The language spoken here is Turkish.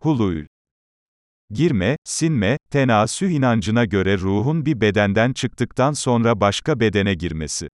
Hulul. Girme, sinme, tenasüh inancına göre ruhun bir bedenden çıktıktan sonra başka bedene girmesi.